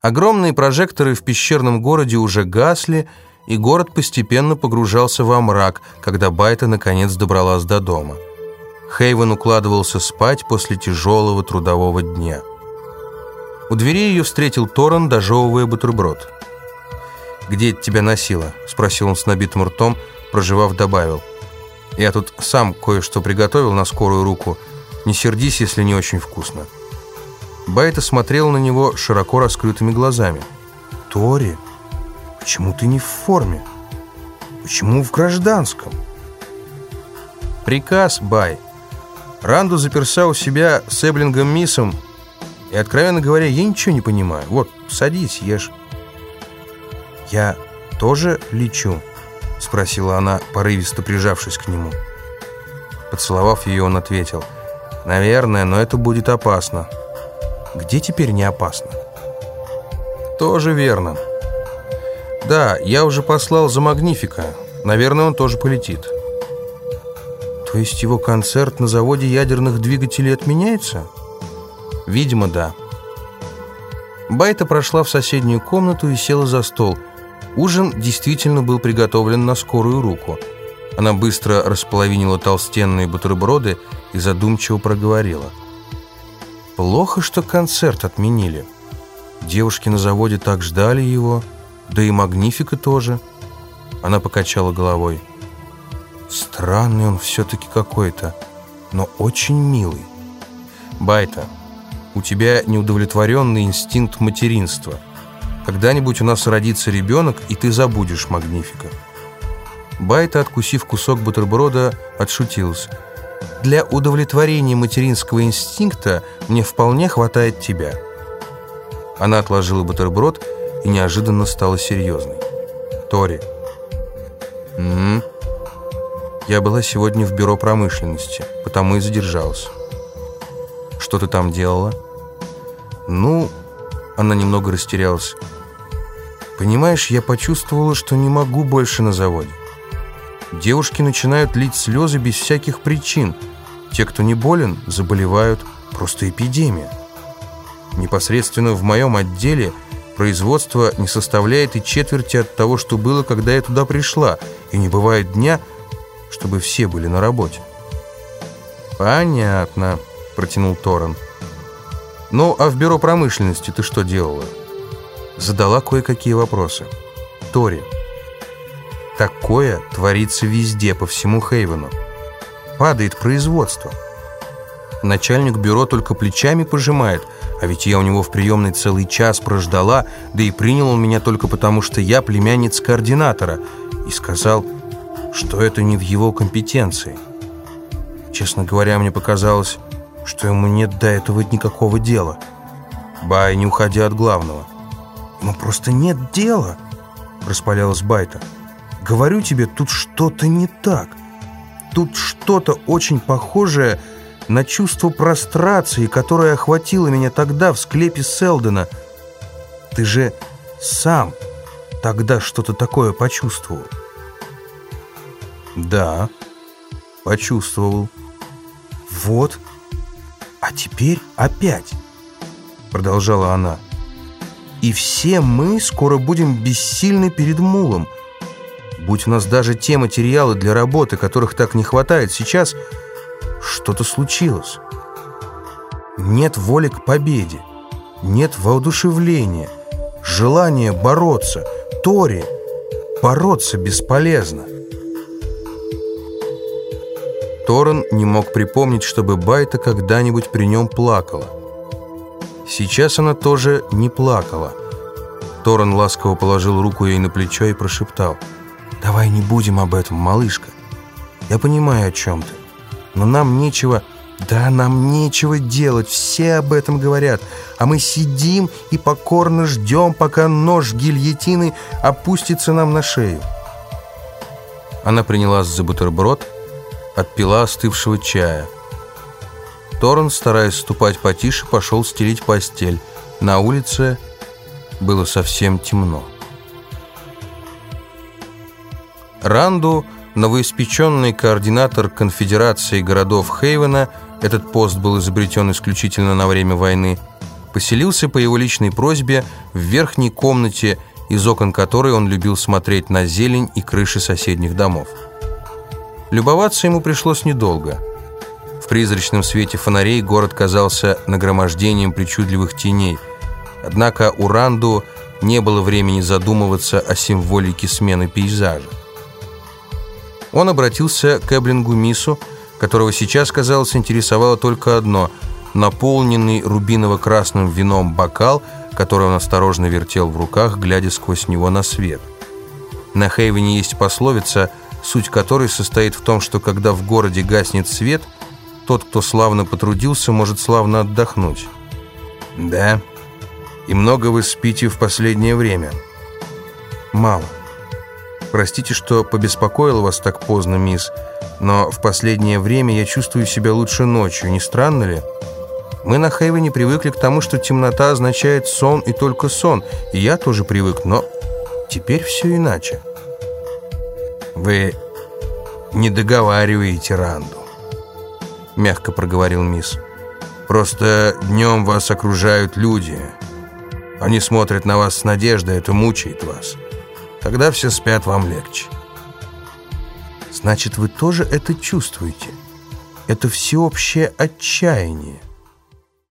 Огромные прожекторы в пещерном городе уже гасли, и город постепенно погружался во мрак, когда Байта наконец добралась до дома. Хейвен укладывался спать после тяжелого трудового дня. У двери ее встретил Торрен, дожевывая бутерброд. «Где это тебя носило?» — спросил он с набитым ртом, проживав, добавил. «Я тут сам кое-что приготовил на скорую руку. Не сердись, если не очень вкусно». Байта смотрел на него широко раскрытыми глазами. «Тори, почему ты не в форме? Почему в гражданском?» «Приказ, Бай. Ранду заперся у себя с Эблингом Миссом, и, откровенно говоря, я ничего не понимаю. Вот, садись, ешь». «Я тоже лечу?» — спросила она, порывисто прижавшись к нему. Поцеловав ее, он ответил, «Наверное, но это будет опасно». Где теперь не опасно? Тоже верно. Да, я уже послал за Магнифика. Наверное, он тоже полетит. То есть его концерт на заводе ядерных двигателей отменяется? Видимо, да. Байта прошла в соседнюю комнату и села за стол. Ужин действительно был приготовлен на скорую руку. Она быстро располовинила толстенные бутерброды и задумчиво проговорила – Плохо, что концерт отменили. Девушки на заводе так ждали его, да и Магнифика тоже. Она покачала головой. Странный он все-таки какой-то, но очень милый. Байта, у тебя неудовлетворенный инстинкт материнства. Когда-нибудь у нас родится ребенок, и ты забудешь Магнифика. Байта, откусив кусок бутерброда, отшутился. Для удовлетворения материнского инстинкта мне вполне хватает тебя». Она отложила бутерброд и неожиданно стала серьезной. «Тори». «Угу». «Я была сегодня в бюро промышленности, потому и задержалась». «Что ты там делала?» «Ну...» Она немного растерялась. «Понимаешь, я почувствовала, что не могу больше на заводе. Девушки начинают лить слезы без всяких причин. Те, кто не болен, заболевают. Просто эпидемия. Непосредственно в моем отделе производство не составляет и четверти от того, что было, когда я туда пришла, и не бывает дня, чтобы все были на работе. «Понятно», — протянул Торрен. «Ну, а в бюро промышленности ты что делала?» Задала кое-какие вопросы. «Тори, Такое творится везде, по всему Хейвену. Падает производство. Начальник бюро только плечами пожимает, а ведь я у него в приемной целый час прождала, да и принял он меня только потому, что я племянница координатора, и сказал, что это не в его компетенции. Честно говоря, мне показалось, что ему нет до этого никакого дела. Бай, не уходя от главного. «Ему просто нет дела», — распалялась Байта. Говорю тебе, тут что-то не так. Тут что-то очень похожее на чувство прострации, которое охватило меня тогда в склепе Селдена. Ты же сам тогда что-то такое почувствовал. Да, почувствовал. Вот, а теперь опять, продолжала она. И все мы скоро будем бессильны перед мулом — Будь у нас даже те материалы для работы, которых так не хватает сейчас, что-то случилось. Нет воли к победе, нет воодушевления, желания бороться. Тори, бороться бесполезно. Торрен не мог припомнить, чтобы Байта когда-нибудь при нем плакала. Сейчас она тоже не плакала. Торрен ласково положил руку ей на плечо и прошептал — «Давай не будем об этом, малышка. Я понимаю, о чем ты. Но нам нечего... Да, нам нечего делать, все об этом говорят. А мы сидим и покорно ждем, пока нож гильотины опустится нам на шею». Она принялась за бутерброд, отпила остывшего чая. Торрен, стараясь ступать потише, пошел стелить постель. На улице было совсем темно. Ранду, новоиспеченный координатор конфедерации городов Хейвена, этот пост был изобретен исключительно на время войны, поселился по его личной просьбе в верхней комнате, из окон которой он любил смотреть на зелень и крыши соседних домов. Любоваться ему пришлось недолго. В призрачном свете фонарей город казался нагромождением причудливых теней. Однако у Ранду не было времени задумываться о символике смены пейзажа. Он обратился к Эблингу Мису, которого сейчас, казалось, интересовало только одно – наполненный рубиново-красным вином бокал, который он осторожно вертел в руках, глядя сквозь него на свет. На Хейвене есть пословица, суть которой состоит в том, что когда в городе гаснет свет, тот, кто славно потрудился, может славно отдохнуть. «Да, и много вы спите в последнее время?» «Мало. Простите, что побеспокоил вас так поздно, мисс, но в последнее время я чувствую себя лучше ночью, не странно ли?» Мы на Хейвене привыкли к тому, что темнота означает сон и только сон, и я тоже привык, но теперь все иначе. Вы не договариваете Ранду, мягко проговорил мисс. Просто днем вас окружают люди. Они смотрят на вас с надеждой, это мучает вас. Когда все спят, вам легче. Значит, вы тоже это чувствуете? Это всеобщее отчаяние.